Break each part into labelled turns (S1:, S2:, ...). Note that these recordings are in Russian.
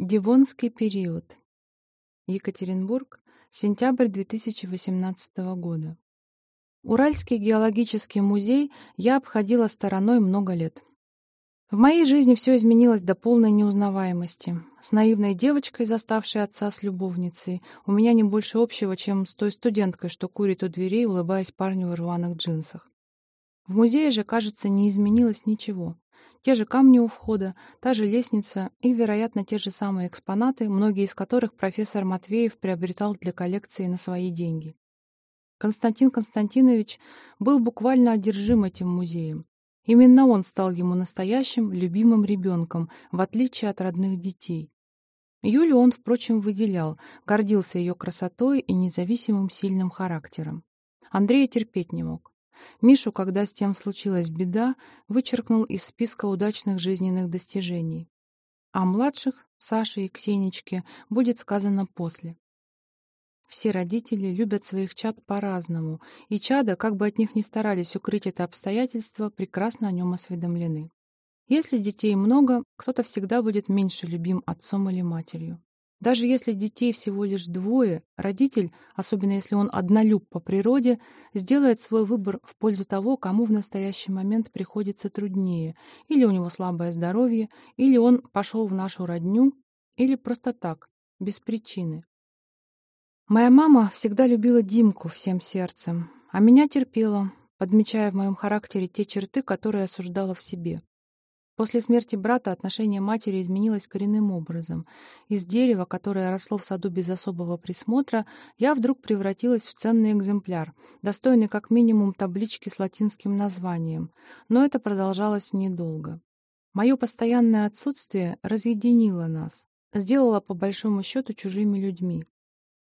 S1: Девонский период. Екатеринбург, сентябрь 2018 года. Уральский геологический музей я обходила стороной много лет. В моей жизни все изменилось до полной неузнаваемости. С наивной девочкой, заставшей отца с любовницей, у меня не больше общего, чем с той студенткой, что курит у дверей, улыбаясь парню в рваных джинсах. В музее же, кажется, не изменилось ничего. Те же камни у входа, та же лестница и, вероятно, те же самые экспонаты, многие из которых профессор Матвеев приобретал для коллекции на свои деньги. Константин Константинович был буквально одержим этим музеем. Именно он стал ему настоящим, любимым ребенком, в отличие от родных детей. Юлю он, впрочем, выделял, гордился ее красотой и независимым сильным характером. Андрея терпеть не мог. Мишу, когда с тем случилась беда, вычеркнул из списка удачных жизненных достижений. А младших, Саше и Ксенечке, будет сказано после. Все родители любят своих чад по-разному, и чада, как бы от них ни старались укрыть это обстоятельство, прекрасно о нем осведомлены. Если детей много, кто-то всегда будет меньше любим отцом или матерью. Даже если детей всего лишь двое, родитель, особенно если он однолюб по природе, сделает свой выбор в пользу того, кому в настоящий момент приходится труднее, или у него слабое здоровье, или он пошел в нашу родню, или просто так, без причины. Моя мама всегда любила Димку всем сердцем, а меня терпела, подмечая в моем характере те черты, которые осуждала в себе. После смерти брата отношение матери изменилось коренным образом. Из дерева, которое росло в саду без особого присмотра, я вдруг превратилась в ценный экземпляр, достойный как минимум таблички с латинским названием. Но это продолжалось недолго. Мое постоянное отсутствие разъединило нас, сделало по большому счету чужими людьми.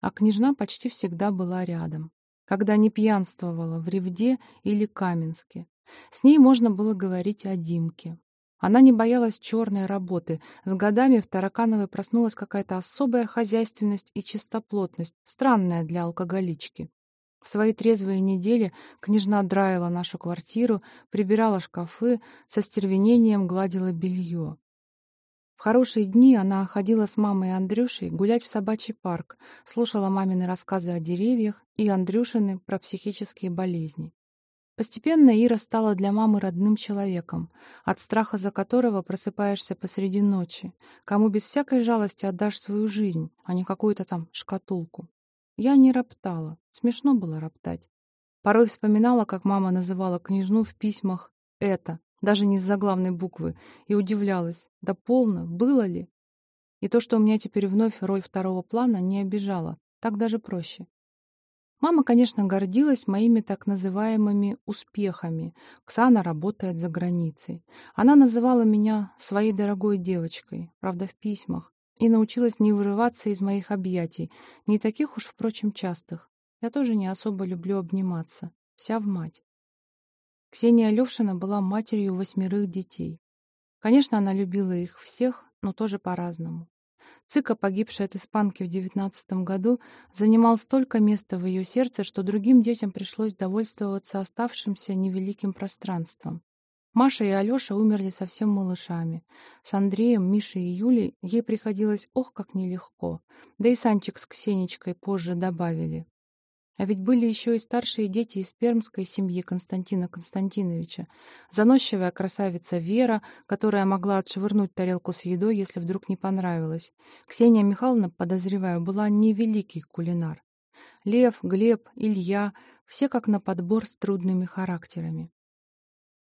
S1: А княжна почти всегда была рядом, когда не пьянствовала в Ревде или Каменске. С ней можно было говорить о Димке. Она не боялась черной работы. С годами в Таракановой проснулась какая-то особая хозяйственность и чистоплотность, странная для алкоголички. В свои трезвые недели княжна драила нашу квартиру, прибирала шкафы, со стервенением гладила белье. В хорошие дни она ходила с мамой и Андрюшей гулять в собачий парк, слушала мамины рассказы о деревьях и Андрюшины про психические болезни. Постепенно Ира стала для мамы родным человеком, от страха за которого просыпаешься посреди ночи, кому без всякой жалости отдашь свою жизнь, а не какую-то там шкатулку. Я не роптала, смешно было роптать. Порой вспоминала, как мама называла княжну в письмах «это», даже не с заглавной буквы, и удивлялась, да полно, было ли? И то, что у меня теперь вновь роль второго плана, не обижало, так даже проще. Мама, конечно, гордилась моими так называемыми успехами. Ксана работает за границей. Она называла меня своей дорогой девочкой, правда, в письмах, и научилась не вырываться из моих объятий, не таких уж, впрочем, частых. Я тоже не особо люблю обниматься. Вся в мать. Ксения Левшина была матерью восьмерых детей. Конечно, она любила их всех, но тоже по-разному. Цыка, погибший от испанки в девятнадцатом году, занимал столько места в ее сердце, что другим детям пришлось довольствоваться оставшимся невеликим пространством. Маша и Алёша умерли совсем малышами. С Андреем, Мишей и Юлей ей приходилось ох, как нелегко. Да и Санчик с Ксенечкой позже добавили. А ведь были еще и старшие дети из пермской семьи Константина Константиновича. Заносчивая красавица Вера, которая могла отшвырнуть тарелку с едой, если вдруг не понравилось. Ксения Михайловна, подозреваю, была не великий кулинар. Лев, Глеб, Илья — все как на подбор с трудными характерами.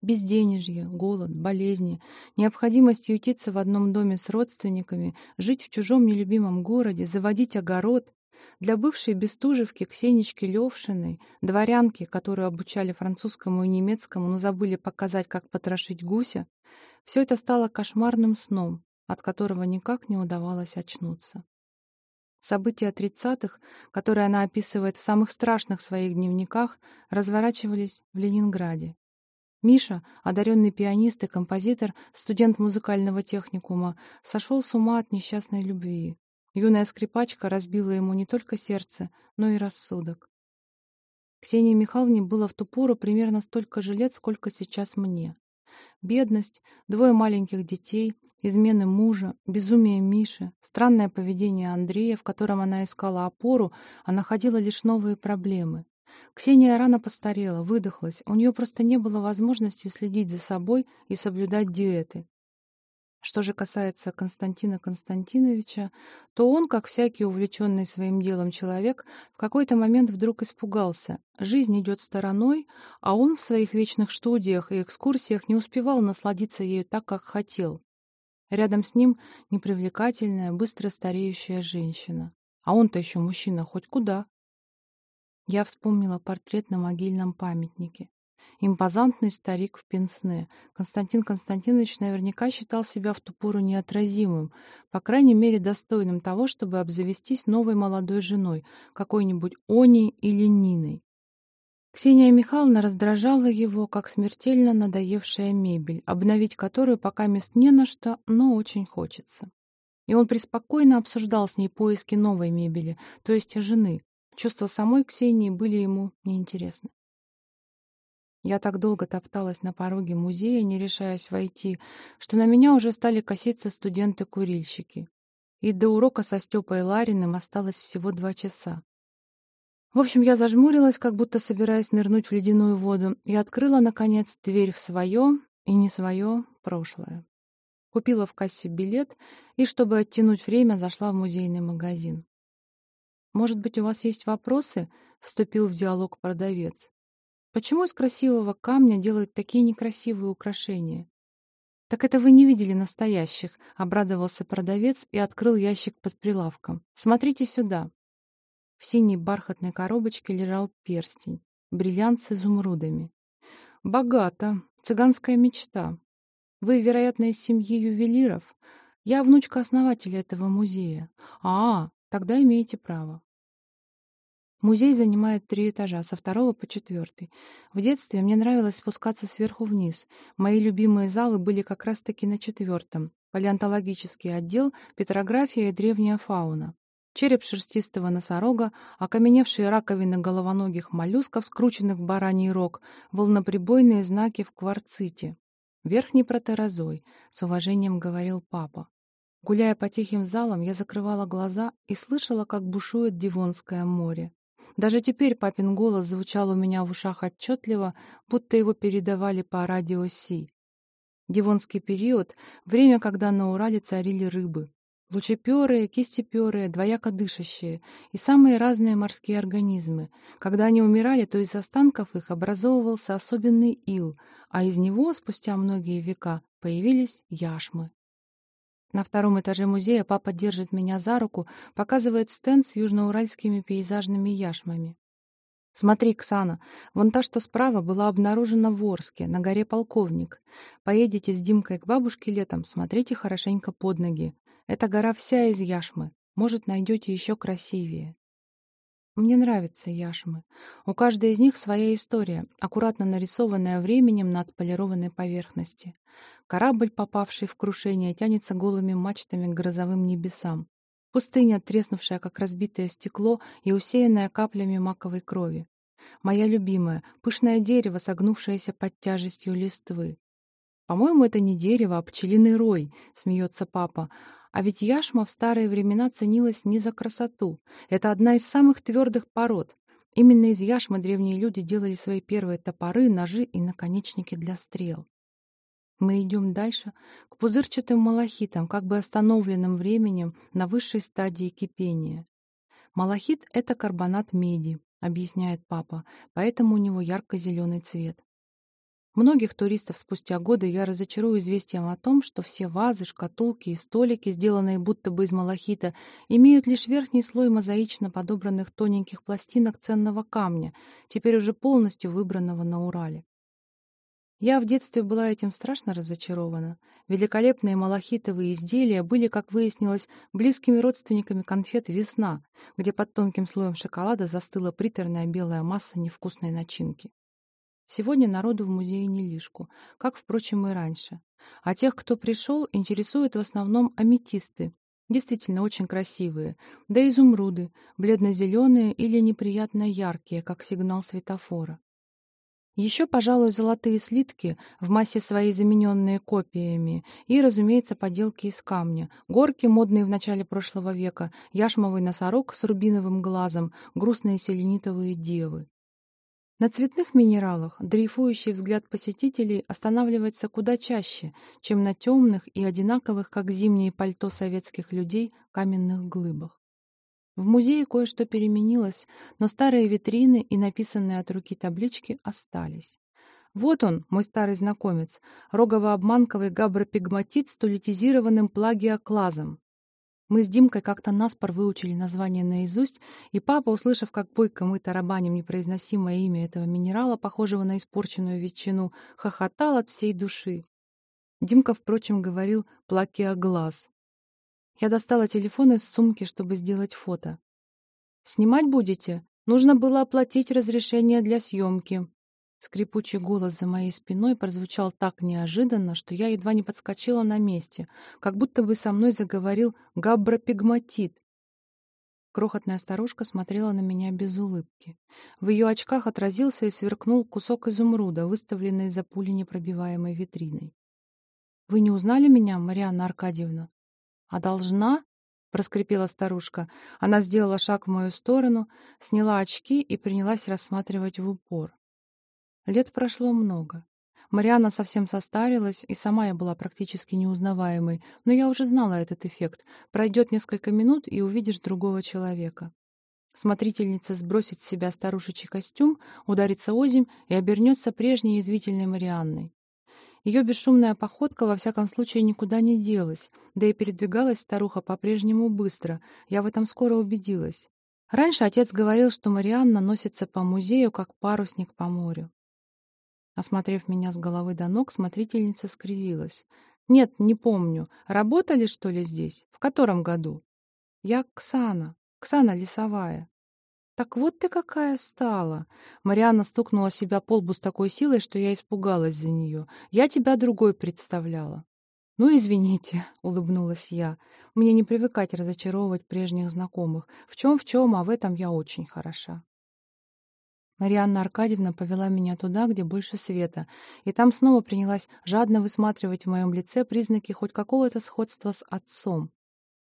S1: Безденежье, голод, болезни, необходимость ютиться в одном доме с родственниками, жить в чужом нелюбимом городе, заводить огород для бывшей Бестужевки Ксенечки Левшиной, дворянки, которую обучали французскому и немецкому, но забыли показать, как потрошить гуся, все это стало кошмарным сном, от которого никак не удавалось очнуться. События тридцатых, которые она описывает в самых страшных своих дневниках, разворачивались в Ленинграде. Миша, одаренный пианист и композитор, студент музыкального техникума, сошел с ума от несчастной любви. Юная скрипачка разбила ему не только сердце, но и рассудок. Ксении Михайловне было в ту пору примерно столько же лет, сколько сейчас мне. Бедность, двое маленьких детей, измены мужа, безумие Миши, странное поведение Андрея, в котором она искала опору, а находила лишь новые проблемы. Ксения рано постарела, выдохлась, у нее просто не было возможности следить за собой и соблюдать диеты. Что же касается Константина Константиновича, то он, как всякий увлеченный своим делом человек, в какой-то момент вдруг испугался. Жизнь идет стороной, а он в своих вечных студиях и экскурсиях не успевал насладиться ею так, как хотел. Рядом с ним непривлекательная, быстро стареющая женщина. А он-то еще мужчина хоть куда. Я вспомнила портрет на могильном памятнике. Импозантный старик в пенсне. Константин Константинович наверняка считал себя в ту пору неотразимым, по крайней мере достойным того, чтобы обзавестись новой молодой женой, какой-нибудь Оней или Ниной. Ксения Михайловна раздражала его, как смертельно надоевшая мебель, обновить которую пока мест не на что, но очень хочется. И он преспокойно обсуждал с ней поиски новой мебели, то есть жены. Чувства самой Ксении были ему неинтересны. Я так долго топталась на пороге музея, не решаясь войти, что на меня уже стали коситься студенты-курильщики. И до урока со Степой Лариным осталось всего два часа. В общем, я зажмурилась, как будто собираясь нырнуть в ледяную воду, и открыла, наконец, дверь в свое и не свое прошлое. Купила в кассе билет и, чтобы оттянуть время, зашла в музейный магазин. «Может быть, у вас есть вопросы?» — вступил в диалог продавец. Почему из красивого камня делают такие некрасивые украшения? Так это вы не видели настоящих, обрадовался продавец и открыл ящик под прилавком. Смотрите сюда. В синей бархатной коробочке лежал перстень, бриллиант с изумрудами. Богато, цыганская мечта. Вы, вероятно, из семьи ювелиров. Я внучка основателя этого музея. А, тогда имеете право. Музей занимает три этажа, со второго по четвертый. В детстве мне нравилось спускаться сверху вниз. Мои любимые залы были как раз-таки на четвертом. Палеонтологический отдел, петрография и древняя фауна. Череп шерстистого носорога, окаменевшие раковины головоногих моллюсков, скрученных в бараний рог, волноприбойные знаки в кварците. Верхний протерозой, с уважением говорил папа. Гуляя по тихим залам, я закрывала глаза и слышала, как бушует Дивонское море. Даже теперь папин голос звучал у меня в ушах отчетливо, будто его передавали по радио Си. Дивонский период — время, когда на Урале царили рыбы. Лучеперые, кистеперые, двояко дышащие и самые разные морские организмы. Когда они умирали, то из останков их образовывался особенный ил, а из него, спустя многие века, появились яшмы. На втором этаже музея папа держит меня за руку, показывает стенд с южноуральскими пейзажными яшмами. «Смотри, Ксана, вон та, что справа, была обнаружена в Орске, на горе Полковник. Поедете с Димкой к бабушке летом, смотрите хорошенько под ноги. Эта гора вся из яшмы. Может, найдете еще красивее». Мне нравятся яшмы. У каждой из них своя история, аккуратно нарисованная временем на отполированной поверхности. Корабль, попавший в крушение, тянется голыми мачтами к грозовым небесам. Пустыня, треснувшая, как разбитое стекло и усеянная каплями маковой крови. Моя любимая, пышное дерево, согнувшееся под тяжестью листвы. «По-моему, это не дерево, а пчелиный рой», — смеется папа. А ведь яшма в старые времена ценилась не за красоту. Это одна из самых твердых пород. Именно из яшмы древние люди делали свои первые топоры, ножи и наконечники для стрел. Мы идем дальше к пузырчатым малахитам, как бы остановленным временем на высшей стадии кипения. Малахит — это карбонат меди, объясняет папа, поэтому у него ярко-зеленый цвет. Многих туристов спустя годы я разочарую известием о том, что все вазы, шкатулки и столики, сделанные будто бы из малахита, имеют лишь верхний слой мозаично подобранных тоненьких пластинок ценного камня, теперь уже полностью выбранного на Урале. Я в детстве была этим страшно разочарована. Великолепные малахитовые изделия были, как выяснилось, близкими родственниками конфет «Весна», где под тонким слоем шоколада застыла приторная белая масса невкусной начинки. Сегодня народу в музее не лишку, как, впрочем, и раньше. А тех, кто пришел, интересуют в основном аметисты, действительно очень красивые, да изумруды, бледно-зеленые или неприятно яркие, как сигнал светофора. Еще, пожалуй, золотые слитки, в массе своей замененные копиями, и, разумеется, поделки из камня, горки, модные в начале прошлого века, яшмовый носорог с рубиновым глазом, грустные селенитовые девы. На цветных минералах дрейфующий взгляд посетителей останавливается куда чаще, чем на темных и одинаковых, как зимнее пальто советских людей, каменных глыбах. В музее кое-что переменилось, но старые витрины и написанные от руки таблички остались. Вот он, мой старый знакомец, рогово-обманковый габропигматит с тулетизированным плагиоклазом. Мы с Димкой как-то наспор выучили название наизусть, и папа, услышав, как бойко мы тарабаним непроизносимое имя этого минерала, похожего на испорченную ветчину, хохотал от всей души. Димка, впрочем, говорил «плакиоглаз». Я достала телефон из сумки, чтобы сделать фото. «Снимать будете? Нужно было оплатить разрешение для съемки». Скрипучий голос за моей спиной прозвучал так неожиданно, что я едва не подскочила на месте, как будто бы со мной заговорил габропигматит. Крохотная старушка смотрела на меня без улыбки. В ее очках отразился и сверкнул кусок изумруда, выставленный за пуленепробиваемой витриной. «Вы не узнали меня, Марианна Аркадьевна?» «А должна?» — проскрипела старушка. Она сделала шаг в мою сторону, сняла очки и принялась рассматривать в упор. Лет прошло много. Марианна совсем состарилась, и сама я была практически неузнаваемой, но я уже знала этот эффект. Пройдет несколько минут, и увидишь другого человека. Смотрительница сбросит с себя старушечий костюм, ударится озимь и обернется прежней язвительной Марианной. Ее бесшумная походка во всяком случае никуда не делась, да и передвигалась старуха по-прежнему быстро, я в этом скоро убедилась. Раньше отец говорил, что Марианна носится по музею, как парусник по морю. Осмотрев меня с головы до ног, смотрительница скривилась. «Нет, не помню. Работали, что ли, здесь? В котором году?» «Я Ксана. Ксана Лесовая». «Так вот ты какая стала!» Марианна стукнула себя по лбу с такой силой, что я испугалась за нее. «Я тебя другой представляла». «Ну, извините», — улыбнулась я. «Мне не привыкать разочаровывать прежних знакомых. В чем-в чем, а в этом я очень хороша». Марианна Аркадьевна повела меня туда, где больше света, и там снова принялась жадно высматривать в моем лице признаки хоть какого-то сходства с отцом,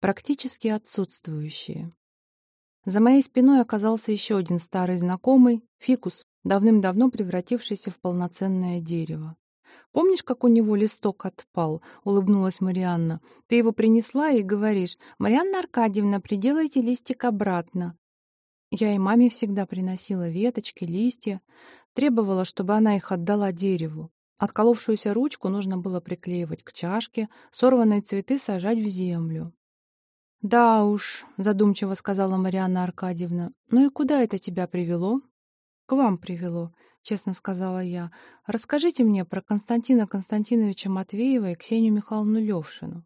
S1: практически отсутствующие. За моей спиной оказался еще один старый знакомый, фикус, давным-давно превратившийся в полноценное дерево. «Помнишь, как у него листок отпал?» — улыбнулась Марианна. «Ты его принесла и говоришь, «Марианна Аркадьевна, приделайте листик обратно». Я и маме всегда приносила веточки, листья, требовала, чтобы она их отдала дереву. Отколовшуюся ручку нужно было приклеивать к чашке, сорванные цветы сажать в землю. «Да уж», — задумчиво сказала Марианна Аркадьевна, «ну и куда это тебя привело?» «К вам привело», — честно сказала я. «Расскажите мне про Константина Константиновича Матвеева и Ксению Михайловну Левшину».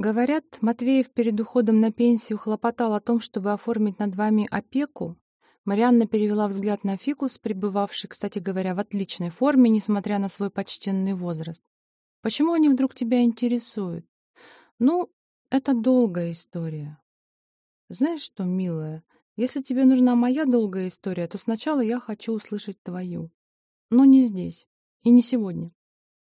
S1: Говорят, Матвеев перед уходом на пенсию хлопотал о том, чтобы оформить над вами опеку. Марианна перевела взгляд на фикус, пребывавший, кстати говоря, в отличной форме, несмотря на свой почтенный возраст. «Почему они вдруг тебя интересуют?» «Ну, это долгая история. Знаешь что, милая, если тебе нужна моя долгая история, то сначала я хочу услышать твою. Но не здесь. И не сегодня.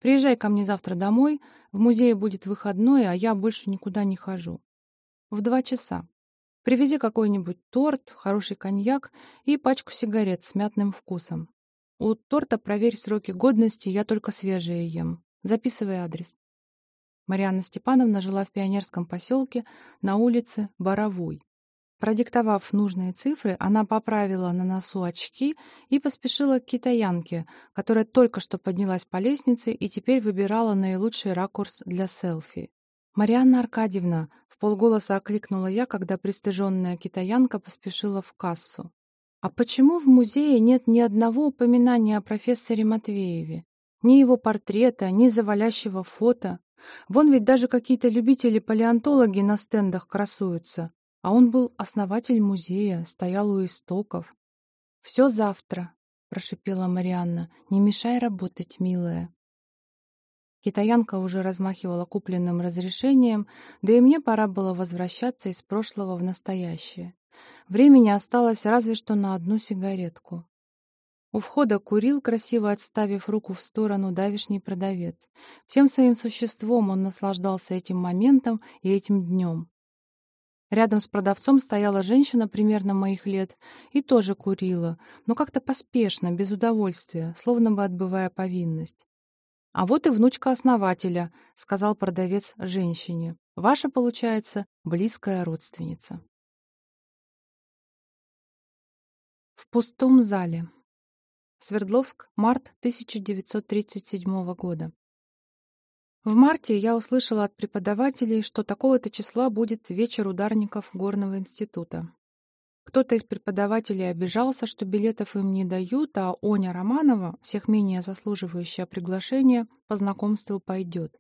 S1: Приезжай ко мне завтра домой, в музее будет выходной, а я больше никуда не хожу. В два часа. Привези какой-нибудь торт, хороший коньяк и пачку сигарет с мятным вкусом. У торта проверь сроки годности, я только свежие ем. Записывай адрес. Марианна Степановна жила в пионерском поселке на улице Боровой. Продиктовав нужные цифры, она поправила на носу очки и поспешила к китаянке, которая только что поднялась по лестнице и теперь выбирала наилучший ракурс для селфи. «Марианна Аркадьевна!» — в полголоса окликнула я, когда пристыженная китаянка поспешила в кассу. «А почему в музее нет ни одного упоминания о профессоре Матвееве? Ни его портрета, ни завалящего фото?» Вон ведь даже какие-то любители-палеонтологи на стендах красуются. А он был основатель музея, стоял у истоков. «Все завтра», — прошипела Марианна. «Не мешай работать, милая». Китаянка уже размахивала купленным разрешением, да и мне пора было возвращаться из прошлого в настоящее. Времени осталось разве что на одну сигаретку. У входа курил, красиво отставив руку в сторону, давишний продавец. Всем своим существом он наслаждался этим моментом и этим днем. Рядом с продавцом стояла женщина примерно моих лет и тоже курила, но как-то поспешно, без удовольствия, словно бы отбывая повинность. «А вот и внучка основателя», — сказал продавец женщине. «Ваша, получается, близкая родственница». В пустом зале. Свердловск, март 1937 года. В марте я услышала от преподавателей, что такого-то числа будет вечер ударников Горного института. Кто-то из преподавателей обижался, что билетов им не дают, а Оня Романова, всех менее заслуживающая приглашения, по знакомству пойдет.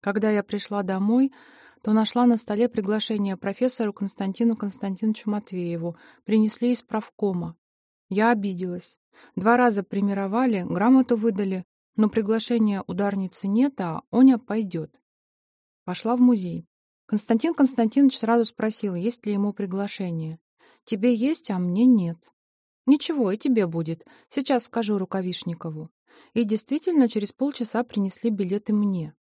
S1: Когда я пришла домой, то нашла на столе приглашение профессору Константину Константиновичу Матвееву, принесли из правкома. Я обиделась. Два раза примировали, грамоту выдали, но приглашения ударницы нет, а Оня пойдет. Пошла в музей. Константин Константинович сразу спросил, есть ли ему приглашение. «Тебе есть, а мне нет». «Ничего, и тебе будет. Сейчас скажу Рукавишникову». И действительно, через полчаса принесли билеты мне.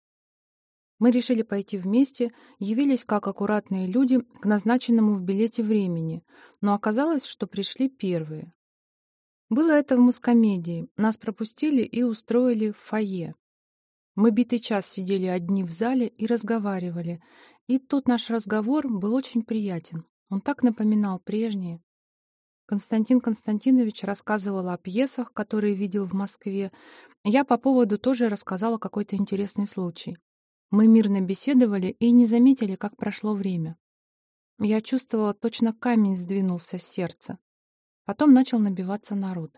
S1: Мы решили пойти вместе, явились как аккуратные люди к назначенному в билете времени, но оказалось, что пришли первые. Было это в мускомедии. Нас пропустили и устроили в фойе. Мы битый час сидели одни в зале и разговаривали. И тут наш разговор был очень приятен. Он так напоминал прежние. Константин Константинович рассказывал о пьесах, которые видел в Москве. Я по поводу тоже рассказала какой-то интересный случай. Мы мирно беседовали и не заметили, как прошло время. Я чувствовала, точно камень сдвинулся с сердца. Потом начал набиваться народ.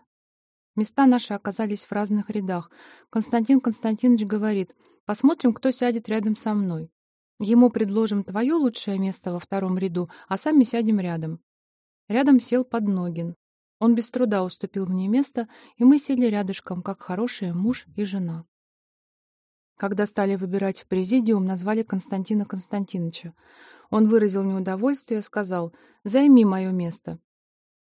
S1: Места наши оказались в разных рядах. Константин Константинович говорит, посмотрим, кто сядет рядом со мной. Ему предложим твое лучшее место во втором ряду, а сами сядем рядом. Рядом сел Подногин. Он без труда уступил мне место, и мы сели рядышком, как хорошие муж и жена. Когда стали выбирать в президиум, назвали Константина Константиновича. Он выразил неудовольствие, сказал «Займи мое место».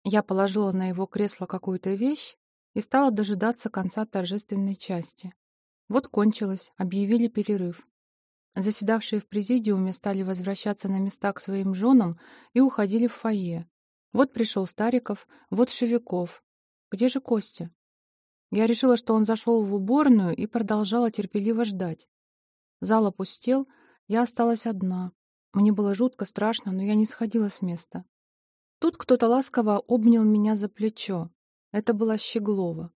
S1: Я положила на его кресло какую-то вещь и стала дожидаться конца торжественной части. Вот кончилось, объявили перерыв. Заседавшие в президиуме стали возвращаться на места к своим женам и уходили в фойе. Вот пришел Стариков, вот Шевиков. Где же Костя? Я решила, что он зашел в уборную и продолжала терпеливо ждать. Зал опустел, я осталась одна. Мне было жутко страшно, но я не сходила с места. Тут кто-то ласково обнял меня за плечо. Это была Щеглова.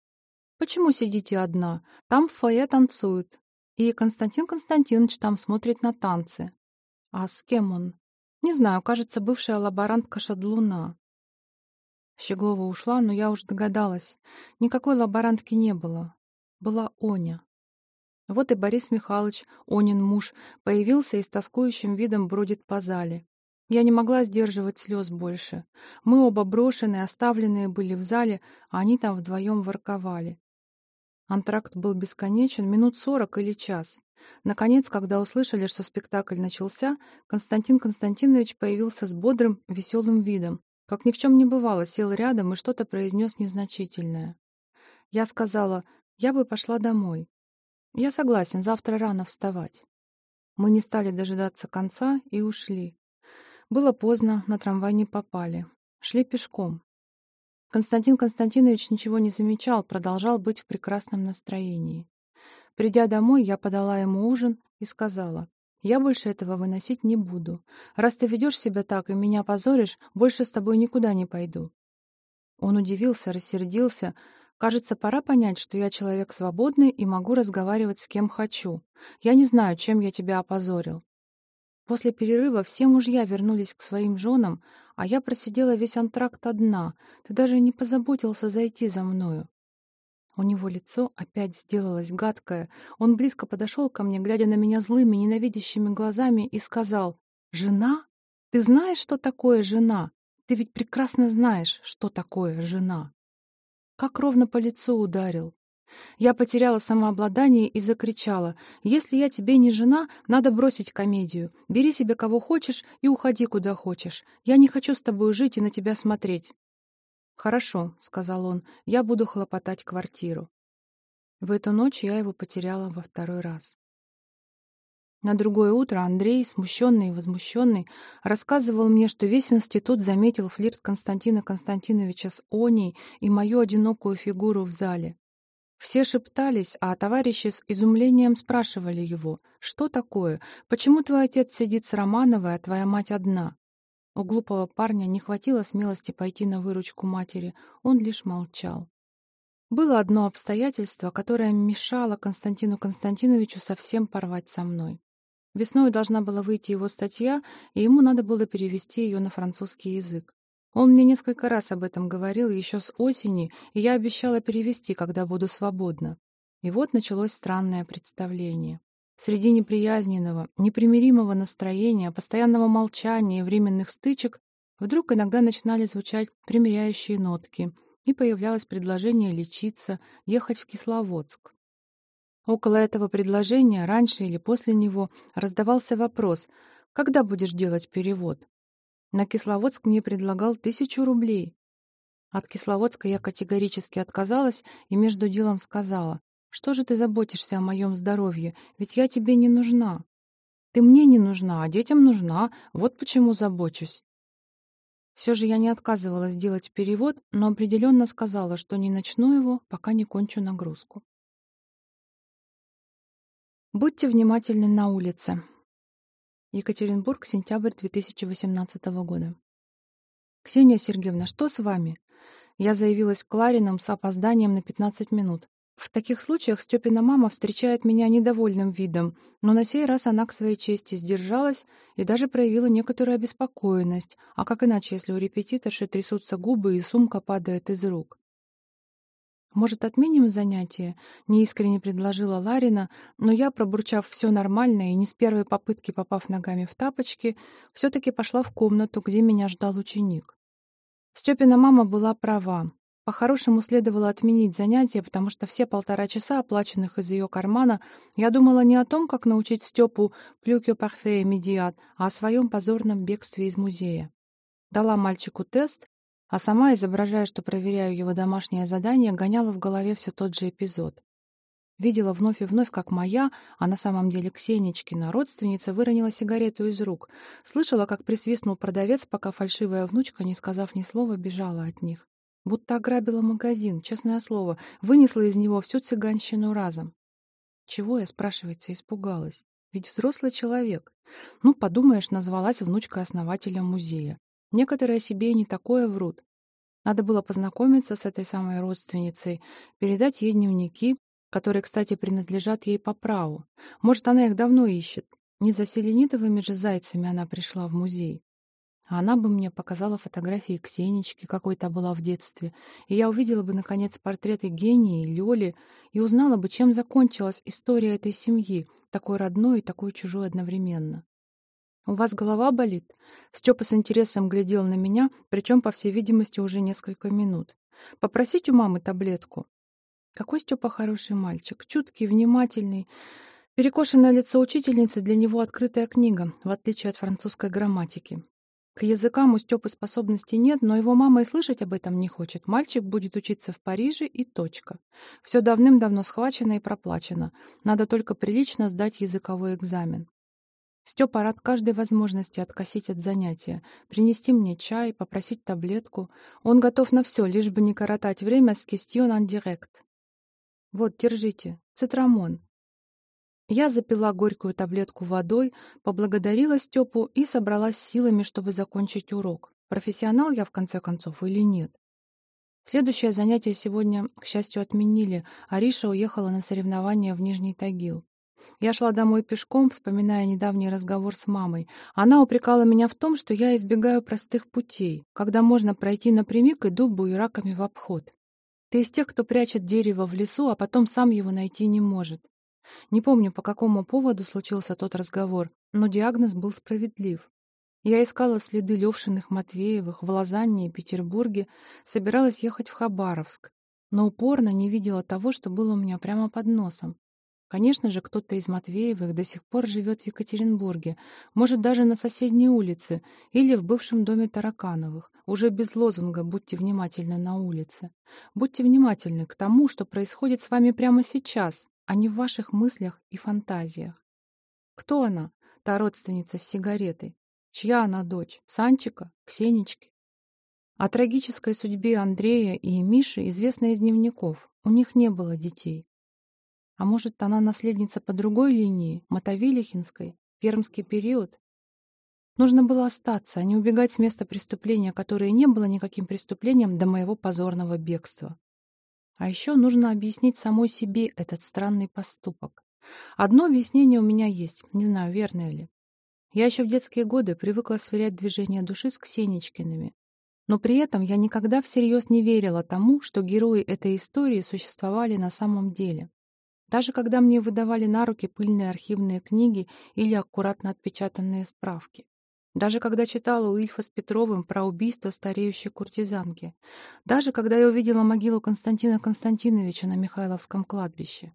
S1: «Почему сидите одна? Там в фойе танцуют. И Константин Константинович там смотрит на танцы. А с кем он? Не знаю, кажется, бывшая лаборантка Шадлуна. Щеглова ушла, но я уж догадалась. Никакой лаборантки не было. Была Оня. Вот и Борис Михайлович, Онин муж, появился и с тоскующим видом бродит по зале. Я не могла сдерживать слез больше. Мы оба брошенные, оставленные были в зале, а они там вдвоем ворковали. Антракт был бесконечен, минут сорок или час. Наконец, когда услышали, что спектакль начался, Константин Константинович появился с бодрым, веселым видом. Как ни в чем не бывало, сел рядом и что-то произнес незначительное. Я сказала, я бы пошла домой. Я согласен, завтра рано вставать. Мы не стали дожидаться конца и ушли. Было поздно, на трамвай не попали. Шли пешком. Константин Константинович ничего не замечал, продолжал быть в прекрасном настроении. Придя домой, я подала ему ужин и сказала, «Я больше этого выносить не буду. Раз ты ведешь себя так и меня позоришь, больше с тобой никуда не пойду». Он удивился, рассердился. «Кажется, пора понять, что я человек свободный и могу разговаривать с кем хочу. Я не знаю, чем я тебя опозорил. После перерыва все мужья вернулись к своим женам, а я просидела весь антракт одна. Ты даже не позаботился зайти за мною. У него лицо опять сделалось гадкое. Он близко подошел ко мне, глядя на меня злыми, ненавидящими глазами, и сказал, «Жена? Ты знаешь, что такое жена? Ты ведь прекрасно знаешь, что такое жена». Как ровно по лицу ударил. Я потеряла самообладание и закричала. «Если я тебе не жена, надо бросить комедию. Бери себе кого хочешь и уходи куда хочешь. Я не хочу с тобой жить и на тебя смотреть». «Хорошо», — сказал он, — «я буду хлопотать квартиру». В эту ночь я его потеряла во второй раз. На другое утро Андрей, смущенный и возмущенный, рассказывал мне, что весь институт заметил флирт Константина Константиновича с Оней и мою одинокую фигуру в зале. Все шептались, а товарищи с изумлением спрашивали его, что такое, почему твой отец сидит с Романовой, а твоя мать одна? У глупого парня не хватило смелости пойти на выручку матери, он лишь молчал. Было одно обстоятельство, которое мешало Константину Константиновичу совсем порвать со мной. Весной должна была выйти его статья, и ему надо было перевести ее на французский язык. Он мне несколько раз об этом говорил еще с осени, и я обещала перевести, когда буду свободна. И вот началось странное представление. Среди неприязненного, непримиримого настроения, постоянного молчания и временных стычек вдруг иногда начинали звучать примиряющие нотки, и появлялось предложение лечиться, ехать в Кисловодск. Около этого предложения, раньше или после него, раздавался вопрос «Когда будешь делать перевод?» На Кисловодск мне предлагал тысячу рублей. От Кисловодска я категорически отказалась и между делом сказала что же ты заботишься о моем здоровье? Ведь я тебе не нужна. Ты мне не нужна, а детям нужна. Вот почему забочусь. Все же я не отказывалась делать перевод, но определенно сказала, что не начну его, пока не кончу нагрузку. Будьте внимательны на улице. Екатеринбург, сентябрь 2018 года. «Ксения Сергеевна, что с вами?» Я заявилась к Лариным с опозданием на 15 минут. В таких случаях Степина мама встречает меня недовольным видом, но на сей раз она к своей чести сдержалась и даже проявила некоторую обеспокоенность, а как иначе, если у репетиторши трясутся губы и сумка падает из рук. «Может, отменим занятие?» — неискренне предложила Ларина, но я, пробурчав все нормально и не с первой попытки попав ногами в тапочки, все-таки пошла в комнату, где меня ждал ученик. Степина мама была права. По-хорошему следовало отменить занятия, потому что все полтора часа, оплаченных из ее кармана, я думала не о том, как научить Степу плюкю парфе медиат, а о своем позорном бегстве из музея. Дала мальчику тест, а сама, изображая, что проверяю его домашнее задание, гоняла в голове все тот же эпизод. Видела вновь и вновь, как моя, а на самом деле Ксенечкина, родственница выронила сигарету из рук. Слышала, как присвистнул продавец, пока фальшивая внучка, не сказав ни слова, бежала от них. Будто ограбила магазин, честное слово, вынесла из него всю цыганщину разом. Чего я, спрашивается, испугалась? Ведь взрослый человек. Ну, подумаешь, назвалась внучкой основателя музея. Некоторые себе и не такое врут. Надо было познакомиться с этой самой родственницей, передать ей дневники, которые, кстати, принадлежат ей по праву. Может, она их давно ищет. Не за селенитовыми же зайцами она пришла в музей. А она бы мне показала фотографии Ксенечки, какой то была в детстве, и я увидела бы, наконец, портреты Гении и Лёли и узнала бы, чем закончилась история этой семьи, такой родной и такой чужой одновременно. «У вас голова болит?» Степа с интересом глядел на меня, причем, по всей видимости, уже несколько минут. «Попросить у мамы таблетку?» Какой Степа хороший мальчик, чуткий, внимательный. Перекошенное лицо учительницы для него открытая книга, в отличие от французской грамматики. К языкам у Степы способностей нет, но его мама и слышать об этом не хочет. Мальчик будет учиться в Париже и точка. Все давным-давно схвачено и проплачено. Надо только прилично сдать языковой экзамен. Степа рад каждой возможности откосить от занятия, принести мне чай, попросить таблетку. Он готов на все, лишь бы не коротать время с кистью на директ. Вот, держите, цитрамон. Я запила горькую таблетку водой, поблагодарила Степу и собралась силами, чтобы закончить урок. Профессионал я, в конце концов, или нет? Следующее занятие сегодня, к счастью, отменили, а Риша уехала на соревнования в Нижний Тагил. Я шла домой пешком, вспоминая недавний разговор с мамой. Она упрекала меня в том, что я избегаю простых путей, когда можно пройти напрямик и дубу и раками в обход. Ты из тех, кто прячет дерево в лесу, а потом сам его найти не может. Не помню, по какому поводу случился тот разговор, но диагноз был справедлив. Я искала следы Левшиных Матвеевых в Лозанне и Петербурге, собиралась ехать в Хабаровск, но упорно не видела того, что было у меня прямо под носом. Конечно же, кто-то из Матвеевых до сих пор живет в Екатеринбурге, может, даже на соседней улице или в бывшем доме Таракановых. уже без лозунга «Будьте внимательны на улице». Будьте внимательны к тому, что происходит с вами прямо сейчас, а не в ваших мыслях и фантазиях. Кто она, та родственница с сигаретой? Чья она дочь? Санчика? Ксенечки? О трагической судьбе Андрея и Миши известно из дневников. У них не было детей. А может, она наследница по другой линии, Мотовилихинской, пермский период? Нужно было остаться, а не убегать с места преступления, которое не было никаким преступлением до моего позорного бегства. А еще нужно объяснить самой себе этот странный поступок. Одно объяснение у меня есть, не знаю, верное ли. Я еще в детские годы привыкла сверять движения души с Ксенечкиными. Но при этом я никогда всерьез не верила тому, что герои этой истории существовали на самом деле. Даже когда мне выдавали на руки пыльные архивные книги или аккуратно отпечатанные справки. Даже когда читала у Ильфа с Петровым про убийство стареющей куртизанки. Даже когда я увидела могилу Константина Константиновича на Михайловском кладбище.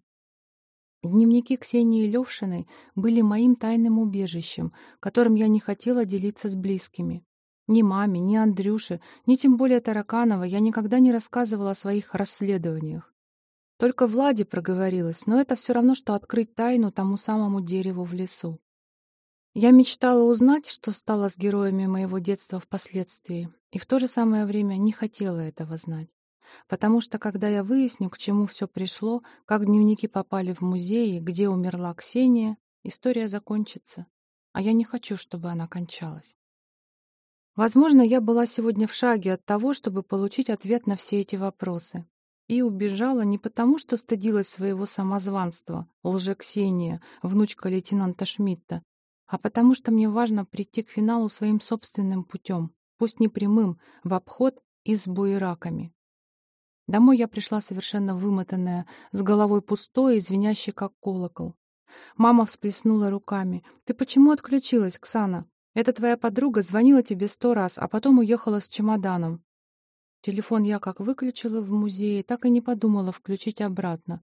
S1: Дневники Ксении Левшиной были моим тайным убежищем, которым я не хотела делиться с близкими. Ни маме, ни Андрюше, ни тем более Тараканова я никогда не рассказывала о своих расследованиях. Только Владе проговорилась, но это все равно, что открыть тайну тому самому дереву в лесу. Я мечтала узнать, что стало с героями моего детства впоследствии, и в то же самое время не хотела этого знать. Потому что, когда я выясню, к чему все пришло, как дневники попали в музей где умерла Ксения, история закончится. А я не хочу, чтобы она кончалась. Возможно, я была сегодня в шаге от того, чтобы получить ответ на все эти вопросы. И убежала не потому, что стыдилась своего самозванства, лже-Ксения, внучка лейтенанта Шмидта, а потому что мне важно прийти к финалу своим собственным путем, пусть не прямым, в обход и с буераками. Домой я пришла совершенно вымотанная, с головой пустой и звенящей, как колокол. Мама всплеснула руками. «Ты почему отключилась, Ксана? Эта твоя подруга звонила тебе сто раз, а потом уехала с чемоданом». Телефон я как выключила в музее, так и не подумала включить обратно.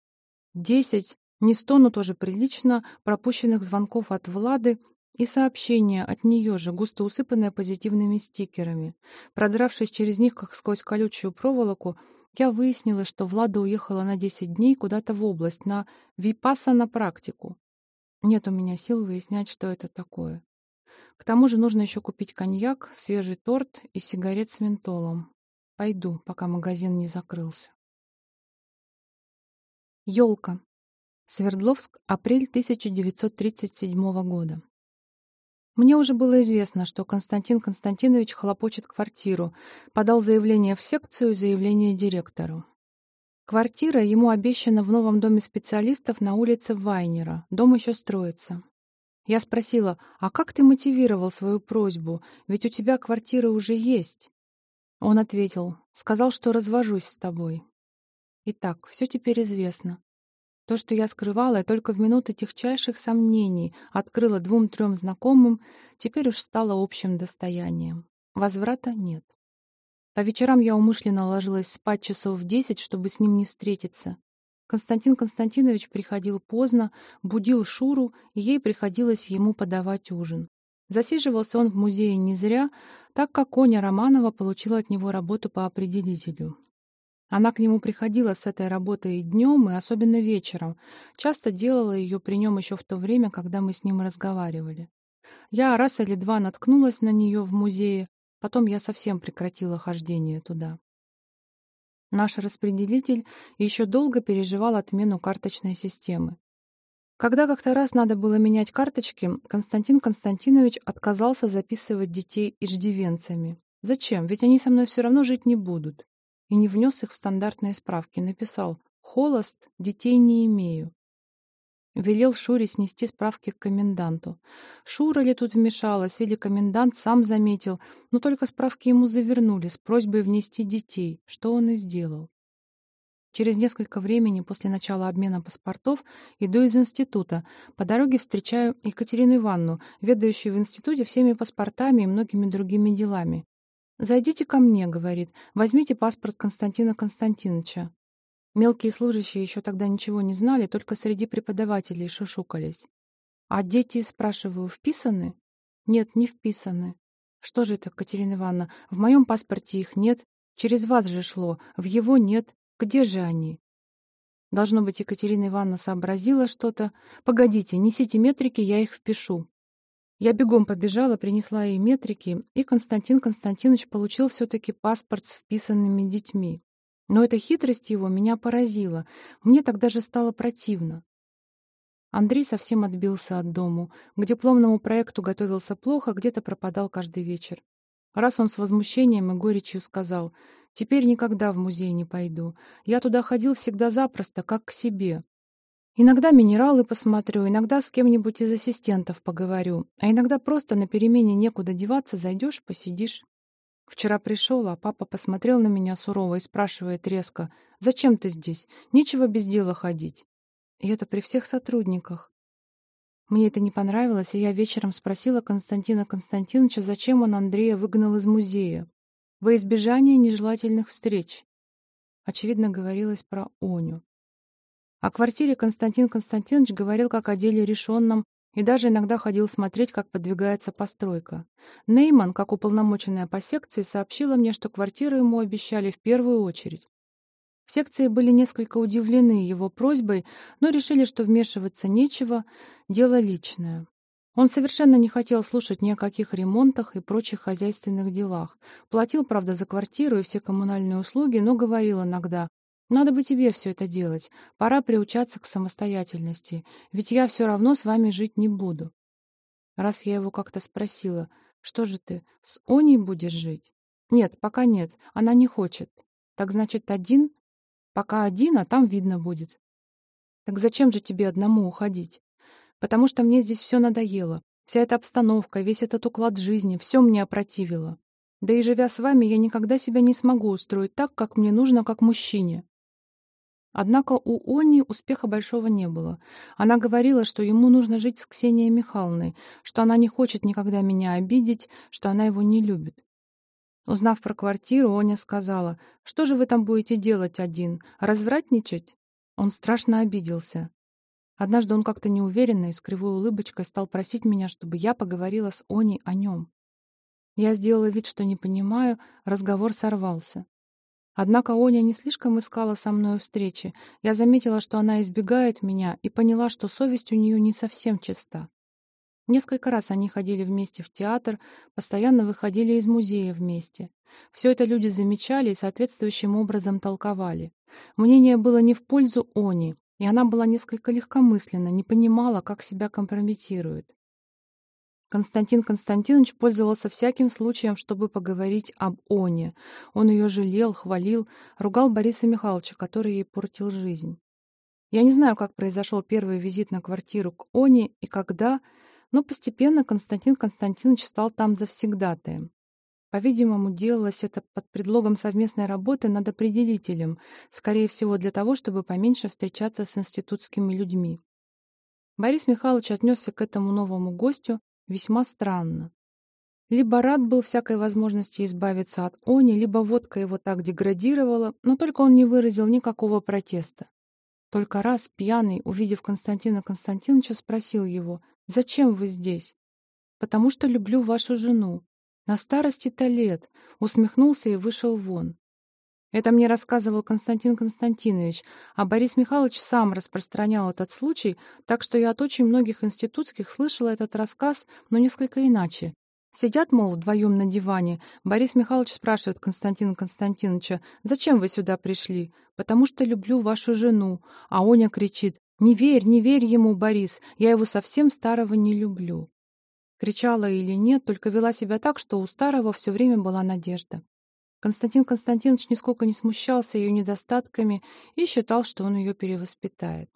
S1: Десять, не сто, но тоже прилично, пропущенных звонков от Влады и сообщение от нее же, густо усыпанное позитивными стикерами. Продравшись через них, как сквозь колючую проволоку, я выяснила, что Влада уехала на 10 дней куда-то в область, на Випаса на практику. Нет у меня сил выяснять, что это такое. К тому же нужно еще купить коньяк, свежий торт и сигарет с ментолом. Пойду, пока магазин не закрылся. Ёлка. Свердловск, апрель 1937 года. Мне уже было известно, что Константин Константинович хлопочет квартиру, подал заявление в секцию заявление директору. Квартира ему обещана в новом доме специалистов на улице Вайнера. Дом еще строится. Я спросила, а как ты мотивировал свою просьбу? Ведь у тебя квартира уже есть. Он ответил, сказал, что развожусь с тобой. Итак, все теперь известно. То, что я скрывала, и только в минуты техчайших сомнений открыла двум-трем знакомым, теперь уж стало общим достоянием. Возврата нет. По вечерам я умышленно ложилась спать часов в десять, чтобы с ним не встретиться. Константин Константинович приходил поздно, будил Шуру, и ей приходилось ему подавать ужин. Засиживался он в музее не зря, так как Коня Романова получила от него работу по определителю. Она к нему приходила с этой работой и днем, и особенно вечером. Часто делала ее при нем еще в то время, когда мы с ним разговаривали. Я раз или два наткнулась на нее в музее, потом я совсем прекратила хождение туда. Наш распределитель еще долго переживал отмену карточной системы. Когда как-то раз надо было менять карточки, Константин Константинович отказался записывать детей иждивенцами. Зачем? Ведь они со мной все равно жить не будут и не внес их в стандартные справки. Написал «Холост, детей не имею». Велел Шуре снести справки к коменданту. Шура ли тут вмешалась, или комендант сам заметил, но только справки ему завернули с просьбой внести детей, что он и сделал. Через несколько времени после начала обмена паспортов иду из института. По дороге встречаю Екатерину Ивановну, ведающую в институте всеми паспортами и многими другими делами. «Зайдите ко мне», — говорит, — «возьмите паспорт Константина Константиновича». Мелкие служащие еще тогда ничего не знали, только среди преподавателей шушукались. «А дети, спрашиваю, вписаны?» «Нет, не вписаны». Что же это, Катерина Ивановна, в моем паспорте их нет, через вас же шло, в его нет. Где же они? Должно быть, Екатерина Ивановна сообразила что-то. Погодите, несите метрики, я их впишу. Я бегом побежала, принесла ей метрики, и Константин Константинович получил все-таки паспорт с вписанными детьми. Но эта хитрость его меня поразила. Мне тогда же стало противно. Андрей совсем отбился от дому. К дипломному проекту готовился плохо, где-то пропадал каждый вечер. Раз он с возмущением и горечью сказал, «Теперь никогда в музей не пойду. Я туда ходил всегда запросто, как к себе. Иногда минералы посмотрю, иногда с кем-нибудь из ассистентов поговорю, а иногда просто на перемене некуда деваться, зайдешь, посидишь. Вчера пришел, а папа посмотрел на меня сурово и спрашивает резко, «Зачем ты здесь? Нечего без дела ходить». И это при всех сотрудниках. Мне это не понравилось, и я вечером спросила Константина Константиновича, зачем он Андрея выгнал из музея. Во избежание нежелательных встреч. Очевидно, говорилось про Оню. О квартире Константин Константинович говорил как о деле решенном и даже иногда ходил смотреть, как подвигается постройка. Нейман, как уполномоченная по секции, сообщила мне, что квартиру ему обещали в первую очередь. В секции были несколько удивлены его просьбой, но решили, что вмешиваться нечего, дело личное. Он совершенно не хотел слушать ни о каких ремонтах и прочих хозяйственных делах. Платил, правда, за квартиру и все коммунальные услуги, но говорил иногда, надо бы тебе все это делать. Пора приучаться к самостоятельности, ведь я все равно с вами жить не буду. Раз я его как-то спросила, что же ты, с Оней будешь жить? Нет, пока нет, она не хочет. Так значит, один? Пока один, а там видно будет. Так зачем же тебе одному уходить? Потому что мне здесь все надоело. Вся эта обстановка, весь этот уклад жизни, все мне опротивило. Да и живя с вами, я никогда себя не смогу устроить так, как мне нужно, как мужчине. Однако у Они успеха большого не было. Она говорила, что ему нужно жить с Ксенией Михайловной, что она не хочет никогда меня обидеть, что она его не любит. Узнав про квартиру, Оня сказала, «Что же вы там будете делать один? Развратничать?» Он страшно обиделся. Однажды он как-то неуверенно и с кривой улыбочкой стал просить меня, чтобы я поговорила с Оней о нем. Я сделала вид, что не понимаю, разговор сорвался. Однако Оня не слишком искала со мной встречи. Я заметила, что она избегает меня, и поняла, что совесть у нее не совсем чиста. Несколько раз они ходили вместе в театр, постоянно выходили из музея вместе. Все это люди замечали и соответствующим образом толковали. Мнение было не в пользу Они, и она была несколько легкомысленна, не понимала, как себя компрометирует. Константин Константинович пользовался всяким случаем, чтобы поговорить об Оне. Он ее жалел, хвалил, ругал Бориса Михайловича, который ей портил жизнь. Я не знаю, как произошел первый визит на квартиру к Оне и когда, но постепенно Константин Константинович стал там завсегдатаем. По-видимому, делалось это под предлогом совместной работы над определителем, скорее всего для того, чтобы поменьше встречаться с институтскими людьми. Борис Михайлович отнесся к этому новому гостю Весьма странно. Либо рад был всякой возможности избавиться от Они, либо водка его так деградировала, но только он не выразил никакого протеста. Только раз, пьяный, увидев Константина Константиновича, спросил его, «Зачем вы здесь?» «Потому что люблю вашу жену. На старости-то лет», усмехнулся и вышел вон. Это мне рассказывал Константин Константинович, а Борис Михайлович сам распространял этот случай, так что я от очень многих институтских слышала этот рассказ, но несколько иначе. Сидят, мол, вдвоем на диване. Борис Михайлович спрашивает Константина Константиновича, «Зачем вы сюда пришли?» «Потому что люблю вашу жену». А Оня кричит, «Не верь, не верь ему, Борис, я его совсем старого не люблю». Кричала или нет, только вела себя так, что у старого все время была надежда. Константин Константинович нисколько не смущался ее недостатками и считал, что он ее перевоспитает.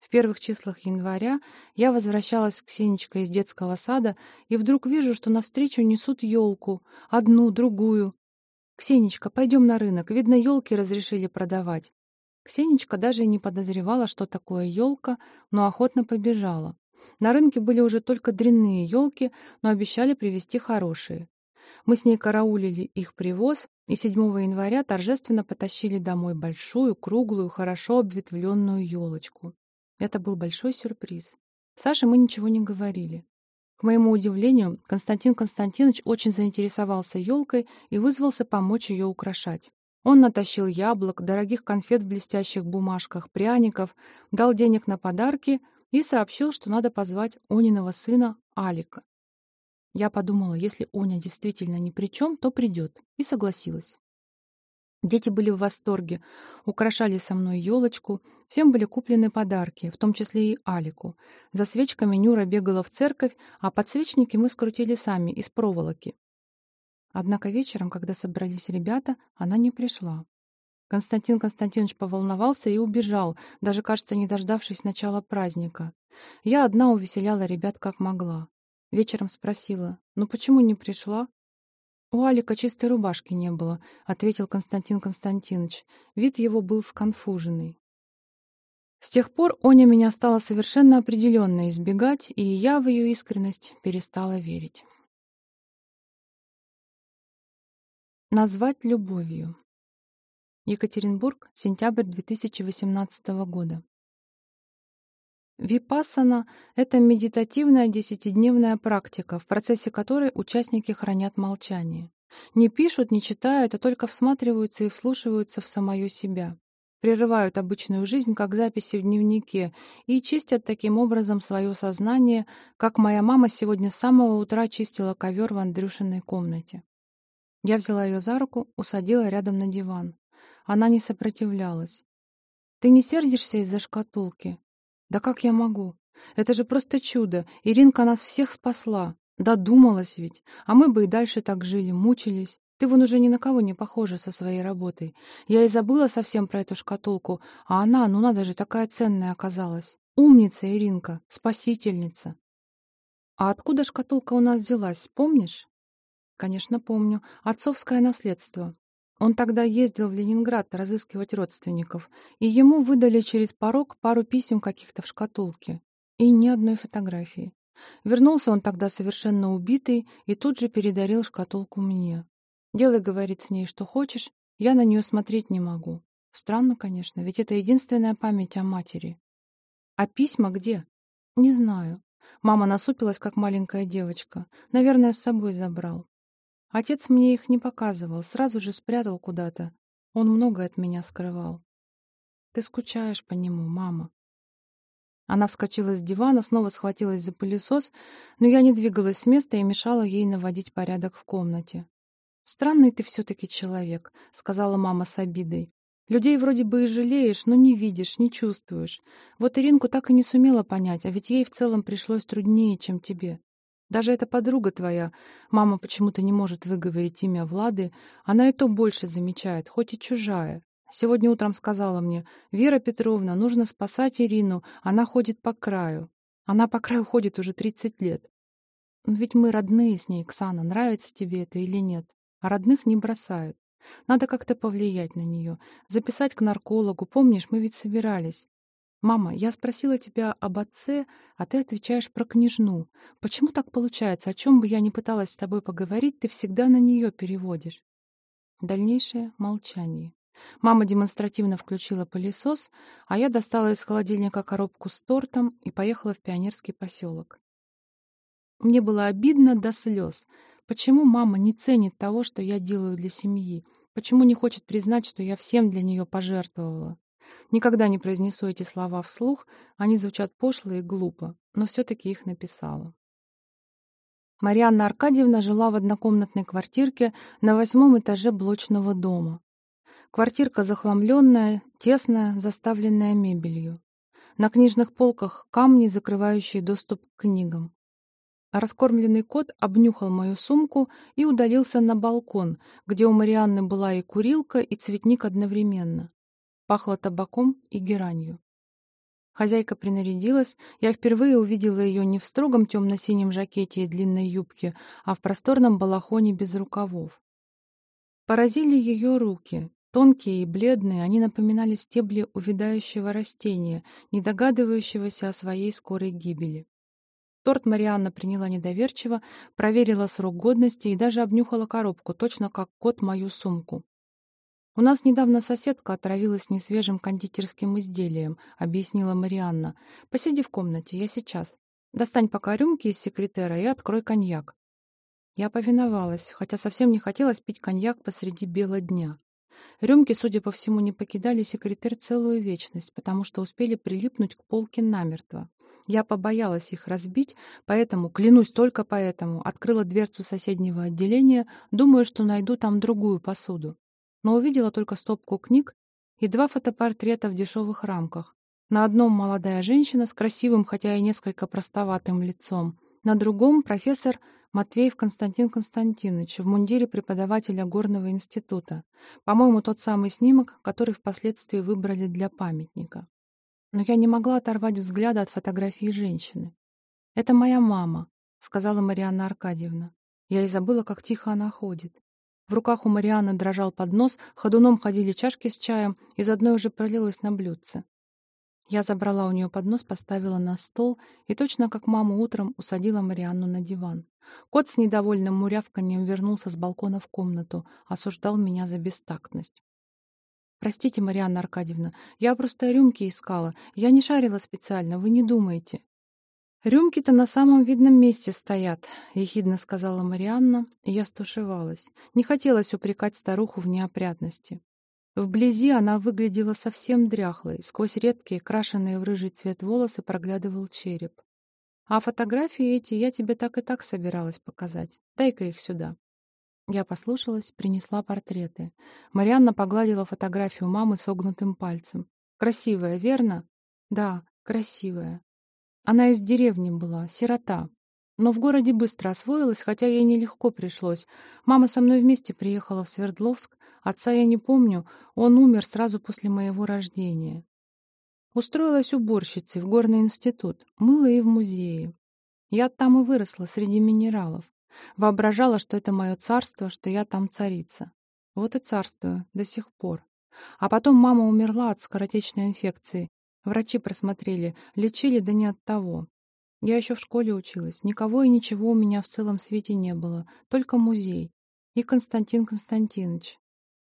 S1: В первых числах января я возвращалась к Сенечка из детского сада и вдруг вижу, что навстречу несут елку, одну, другую. «Ксенечка, пойдем на рынок, видно, елки разрешили продавать». Ксенечка даже и не подозревала, что такое елка, но охотно побежала. На рынке были уже только дрянные елки, но обещали привезти хорошие. Мы с ней караулили их привоз, и 7 января торжественно потащили домой большую, круглую, хорошо обветвленную елочку. Это был большой сюрприз. Саше мы ничего не говорили. К моему удивлению, Константин Константинович очень заинтересовался елкой и вызвался помочь ее украшать. Он натащил яблок, дорогих конфет в блестящих бумажках, пряников, дал денег на подарки и сообщил, что надо позвать Ониного сына Алика. Я подумала, если Оня действительно ни при чем, то придет, и согласилась. Дети были в восторге, украшали со мной елочку, всем были куплены подарки, в том числе и Алику. За свечками Нюра бегала в церковь, а подсвечники мы скрутили сами, из проволоки. Однако вечером, когда собрались ребята, она не пришла. Константин Константинович поволновался и убежал, даже, кажется, не дождавшись начала праздника. Я одна увеселяла ребят как могла. Вечером спросила, ну почему не пришла? «У Алика чистой рубашки не было», — ответил Константин Константинович. Вид его был сконфуженный. С тех пор Оня меня стала совершенно определенно избегать, и я в ее искренность перестала верить. Назвать любовью. Екатеринбург, сентябрь 2018 года. Випассана — это медитативная десятидневная практика, в процессе которой участники хранят молчание. Не пишут, не читают, а только всматриваются и вслушиваются в самое себя. Прерывают обычную жизнь, как записи в дневнике, и чистят таким образом свое сознание, как моя мама сегодня с самого утра чистила ковер в Андрюшиной комнате. Я взяла ее за руку, усадила рядом на диван. Она не сопротивлялась. «Ты не сердишься из-за шкатулки?» «Да как я могу? Это же просто чудо. Иринка нас всех спасла. Додумалась ведь. А мы бы и дальше так жили, мучились. Ты вон уже ни на кого не похожа со своей работой. Я и забыла совсем про эту шкатулку, а она, ну надо же, такая ценная оказалась. Умница, Иринка, спасительница. А откуда шкатулка у нас взялась, помнишь? Конечно, помню. Отцовское наследство. Он тогда ездил в Ленинград разыскивать родственников, и ему выдали через порог пару писем каких-то в шкатулке. И ни одной фотографии. Вернулся он тогда совершенно убитый и тут же передарил шкатулку мне. «Делай, — говорит, — с ней что хочешь, я на нее смотреть не могу». Странно, конечно, ведь это единственная память о матери. «А письма где?» «Не знаю». Мама насупилась, как маленькая девочка. Наверное, с собой забрал. Отец мне их не показывал, сразу же спрятал куда-то. Он многое от меня скрывал. Ты скучаешь по нему, мама. Она вскочила с дивана, снова схватилась за пылесос, но я не двигалась с места и мешала ей наводить порядок в комнате. «Странный ты все-таки человек», — сказала мама с обидой. «Людей вроде бы и жалеешь, но не видишь, не чувствуешь. Вот Иринку так и не сумела понять, а ведь ей в целом пришлось труднее, чем тебе. Даже эта подруга твоя, мама почему-то не может выговорить имя Влады, она и то больше замечает, хоть и чужая. Сегодня утром сказала мне, «Вера Петровна, нужно спасать Ирину, она ходит по краю». Она по краю ходит уже 30 лет. Но ведь мы родные с ней, Ксана, нравится тебе это или нет. А родных не бросают. Надо как-то повлиять на нее, записать к наркологу. Помнишь, мы ведь собирались. «Мама, я спросила тебя об отце, а ты отвечаешь про княжну. Почему так получается? О чем бы я ни пыталась с тобой поговорить, ты всегда на нее переводишь». Дальнейшее молчание. Мама демонстративно включила пылесос, а я достала из холодильника коробку с тортом и поехала в пионерский поселок. Мне было обидно до слез. Почему мама не ценит того, что я делаю для семьи? Почему не хочет признать, что я всем для нее пожертвовала? Никогда не произнесу эти слова вслух, они звучат пошло и глупо, но все-таки их написала. Марианна Аркадьевна жила в однокомнатной квартирке на восьмом этаже блочного дома. Квартирка захламленная, тесная, заставленная мебелью. На книжных полках камни, закрывающие доступ к книгам. Раскормленный кот обнюхал мою сумку и удалился на балкон, где у Марианны была и курилка, и цветник одновременно. Пахло табаком и геранью. Хозяйка принарядилась, я впервые увидела ее не в строгом темно-синем жакете и длинной юбке, а в просторном балахоне без рукавов. Поразили ее руки. Тонкие и бледные, они напоминали стебли увядающего растения, не догадывающегося о своей скорой гибели. Торт Марианна приняла недоверчиво, проверила срок годности и даже обнюхала коробку, точно как кот мою сумку. «У нас недавно соседка отравилась несвежим кондитерским изделием», — объяснила Марианна. «Посиди в комнате, я сейчас». Достань пока рюмки из секретера и открой коньяк. Я повиновалась, хотя совсем не хотелось пить коньяк посреди бела дня. Рюмки, судя по всему, не покидали секретарь целую вечность, потому что успели прилипнуть к полке намертво. Я побоялась их разбить, поэтому, клянусь только поэтому, открыла дверцу соседнего отделения, думая, что найду там другую посуду. Но увидела только стопку книг и два фотопортрета в дешевых рамках. На одном молодая женщина с красивым, хотя и несколько простоватым лицом, на другом профессор Матвеев Константин Константинович в мундире преподавателя горного института. По-моему, тот самый снимок, который впоследствии выбрали для памятника. Но я не могла оторвать взгляда от фотографии женщины. «Это моя мама», — сказала Марианна Аркадьевна. Я и забыла, как тихо она ходит. В руках у Марианны дрожал поднос, ходуном ходили чашки с чаем, из одной уже пролилось на блюдце. Я забрала у нее поднос, поставила на стол и точно как маму утром усадила Марианну на диван. Кот с недовольным мурявканьем вернулся с балкона в комнату, осуждал меня за бестактность. «Простите, Марианна Аркадьевна, я просто рюмки искала. Я не шарила специально, вы не думаете». «Рюмки-то на самом видном месте стоят», — ехидно сказала Марианна, и я стушевалась. Не хотелось упрекать старуху в неопрятности. Вблизи она выглядела совсем дряхлой, сквозь редкие, крашеные в рыжий цвет волосы проглядывал череп. А фотографии эти я тебе так и так собиралась показать. Дай-ка их сюда. Я послушалась, принесла портреты. Марианна погладила фотографию мамы согнутым пальцем. Красивая, верно? Да, красивая. Она из деревни была, сирота. Но в городе быстро освоилась, хотя ей нелегко пришлось. Мама со мной вместе приехала в Свердловск. Отца я не помню, он умер сразу после моего рождения. Устроилась уборщицей в горный институт, мыла и в музее. Я там и выросла, среди минералов. Воображала, что это мое царство, что я там царица. Вот и царствую, до сих пор. А потом мама умерла от скоротечной инфекции. Врачи просмотрели, лечили, да не от того. Я еще в школе училась. Никого и ничего у меня в целом свете не было. Только музей. И Константин Константинович.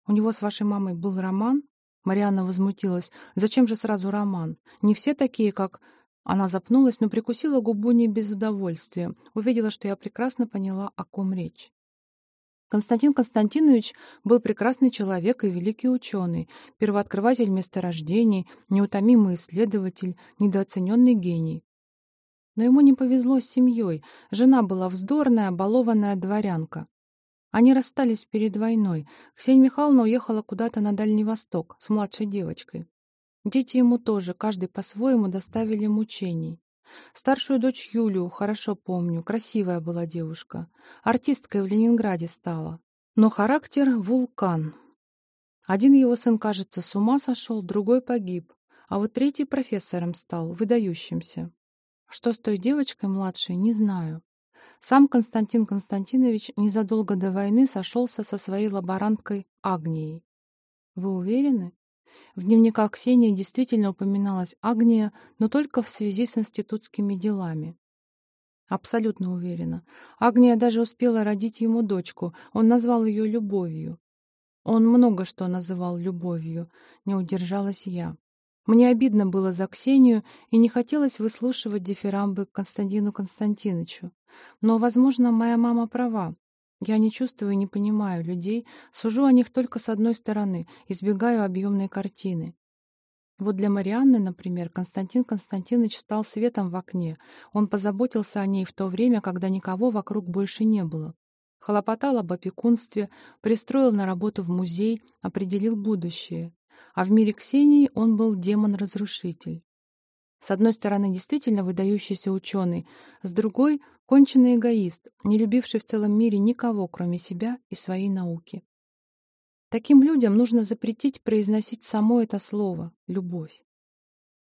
S1: У него с вашей мамой был роман? Марианна возмутилась. «Зачем же сразу роман? Не все такие, как...» Она запнулась, но прикусила губу не без удовольствия. Увидела, что я прекрасно поняла, о ком речь. Константин Константинович был прекрасный человек и великий ученый, первооткрыватель месторождений, неутомимый исследователь, недооцененный гений. Но ему не повезло с семьей. Жена была вздорная, балованная дворянка. Они расстались перед войной. Ксения Михайловна уехала куда-то на Дальний Восток с младшей девочкой. Дети ему тоже, каждый по-своему, доставили мучений. Старшую дочь Юлю хорошо помню, красивая была девушка. Артисткой в Ленинграде стала. Но характер — вулкан. Один его сын, кажется, с ума сошел, другой погиб, а вот третий профессором стал, выдающимся. Что с той девочкой младшей, не знаю. Сам Константин Константинович незадолго до войны сошелся со своей лаборанткой Агнией. Вы уверены? В дневниках Ксении действительно упоминалась Агния, но только в связи с институтскими делами. Абсолютно уверена. Агния даже успела родить ему дочку, он назвал ее любовью. Он много что называл любовью, не удержалась я. Мне обидно было за Ксению и не хотелось выслушивать дифирамбы Константину Константиновичу. Но, возможно, моя мама права. Я не чувствую и не понимаю людей, сужу о них только с одной стороны, избегаю объемной картины. Вот для Марианны, например, Константин Константинович стал светом в окне. Он позаботился о ней в то время, когда никого вокруг больше не было. Хлопотал об опекунстве, пристроил на работу в музей, определил будущее. А в мире Ксении он был демон-разрушитель. С одной стороны, действительно выдающийся ученый, с другой — конченый эгоист, не любивший в целом мире никого, кроме себя и своей науки. Таким людям нужно запретить произносить само это слово — любовь.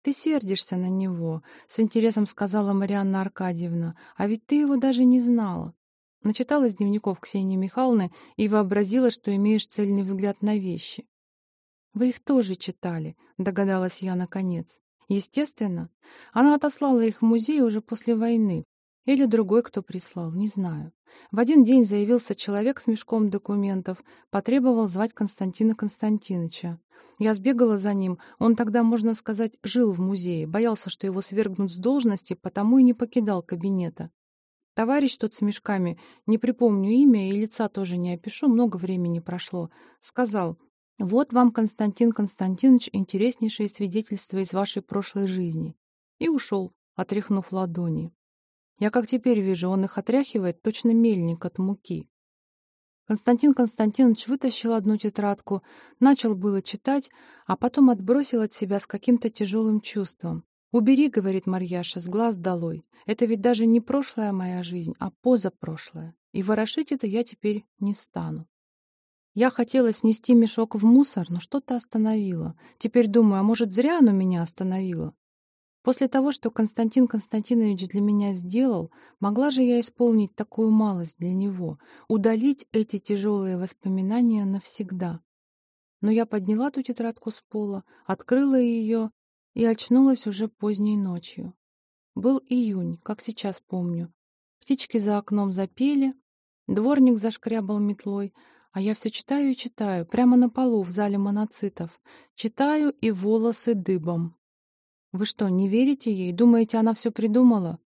S1: «Ты сердишься на него», — с интересом сказала Марианна Аркадьевна, «а ведь ты его даже не знала». Начиталась дневников Ксении Михайловны и вообразила, что имеешь цельный взгляд на вещи. «Вы их тоже читали», — догадалась я наконец. Естественно, она отослала их в музей уже после войны. Или другой, кто прислал, не знаю. В один день заявился человек с мешком документов, потребовал звать Константина Константиновича. Я сбегала за ним, он тогда, можно сказать, жил в музее, боялся, что его свергнут с должности, потому и не покидал кабинета. Товарищ тот с мешками, не припомню имя и лица тоже не опишу, много времени прошло, сказал, «Вот вам, Константин Константинович, интереснейшие свидетельства из вашей прошлой жизни». И ушел, отряхнув ладони. Я как теперь вижу, он их отряхивает, точно мельник от муки. Константин Константинович вытащил одну тетрадку, начал было читать, а потом отбросил от себя с каким-то тяжелым чувством. «Убери, — говорит Марьяша, — с глаз долой. Это ведь даже не прошлая моя жизнь, а позапрошлая. И ворошить это я теперь не стану. Я хотела снести мешок в мусор, но что-то остановило. Теперь думаю, а может, зря оно меня остановило? После того, что Константин Константинович для меня сделал, могла же я исполнить такую малость для него, удалить эти тяжелые воспоминания навсегда. Но я подняла ту тетрадку с пола, открыла ее и очнулась уже поздней ночью. Был июнь, как сейчас помню. Птички за окном запели, дворник зашкрябал метлой, а я все читаю и читаю, прямо на полу в зале моноцитов. Читаю и волосы дыбом. Вы что, не верите ей? Думаете, она все придумала?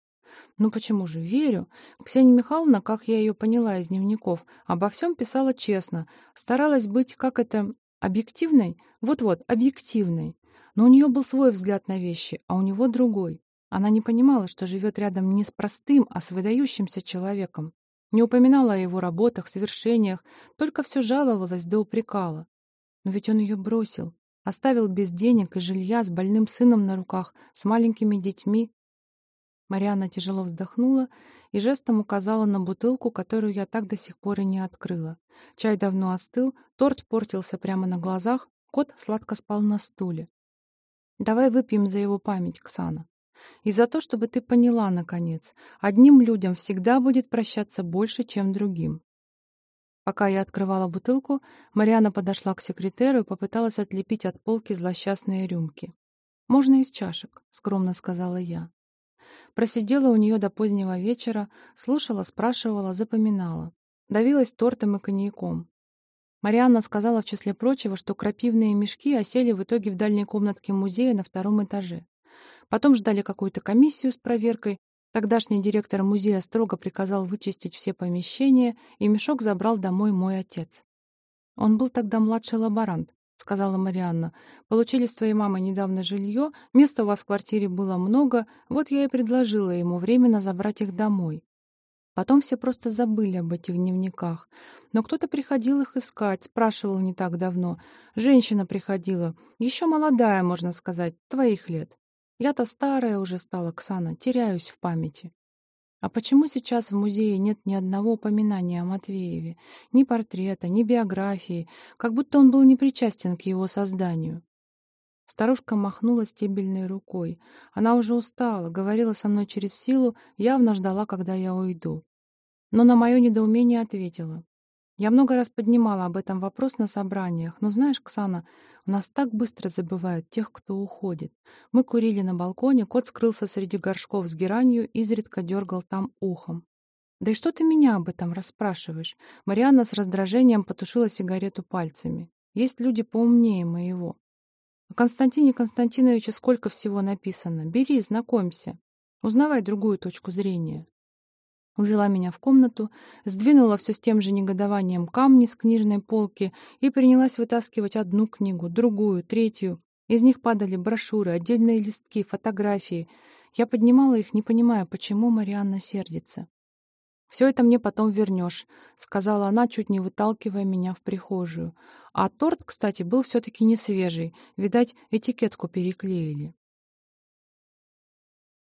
S1: Ну почему же? Верю. Ксения Михайловна, как я ее поняла из дневников, обо всем писала честно. Старалась быть, как это, объективной? Вот-вот, объективной. Но у нее был свой взгляд на вещи, а у него другой. Она не понимала, что живет рядом не с простым, а с выдающимся человеком. Не упоминала о его работах, свершениях, только все жаловалась да упрекала. Но ведь он ее бросил, Оставил без денег и жилья, с больным сыном на руках, с маленькими детьми. Марианна тяжело вздохнула и жестом указала на бутылку, которую я так до сих пор и не открыла. Чай давно остыл, торт портился прямо на глазах, кот сладко спал на стуле. «Давай выпьем за его память, Ксана. И за то, чтобы ты поняла, наконец, одним людям всегда будет прощаться больше, чем другим. Пока я открывала бутылку, Мариана подошла к секретеру и попыталась отлепить от полки злосчастные рюмки. «Можно из чашек», — скромно сказала я. Просидела у нее до позднего вечера, слушала, спрашивала, запоминала. Давилась тортом и коньяком. Марианна сказала, в числе прочего, что крапивные мешки осели в итоге в дальней комнатке музея на втором этаже. Потом ждали какую-то комиссию с проверкой, Тогдашний директор музея строго приказал вычистить все помещения, и мешок забрал домой мой отец. «Он был тогда младший лаборант», — сказала Марианна. «Получили с твоей мамой недавно жилье, места у вас в квартире было много, вот я и предложила ему временно забрать их домой. Потом все просто забыли об этих дневниках. Но кто-то приходил их искать, спрашивал не так давно. Женщина приходила, еще молодая, можно сказать, твоих лет. Я-то старая уже стала, Ксана, теряюсь в памяти. А почему сейчас в музее нет ни одного упоминания о Матвееве? Ни портрета, ни биографии, как будто он был не причастен к его созданию. Старушка махнула стебельной рукой. Она уже устала, говорила со мной через силу, явно ждала, когда я уйду. Но на мое недоумение ответила. Я много раз поднимала об этом вопрос на собраниях, но знаешь, Ксана, у нас так быстро забывают тех, кто уходит. Мы курили на балконе, кот скрылся среди горшков с геранью, изредка дергал там ухом. «Да и что ты меня об этом расспрашиваешь?» Марианна с раздражением потушила сигарету пальцами. «Есть люди поумнее моего». «О Константине Константиновиче сколько всего написано. Бери, знакомься. Узнавай другую точку зрения». Увела меня в комнату, сдвинула все с тем же негодованием камни с книжной полки и принялась вытаскивать одну книгу, другую, третью. Из них падали брошюры, отдельные листки, фотографии. Я поднимала их, не понимая, почему Марианна сердится. «Все это мне потом вернешь», — сказала она, чуть не выталкивая меня в прихожую. А торт, кстати, был все-таки не свежий. Видать, этикетку переклеили.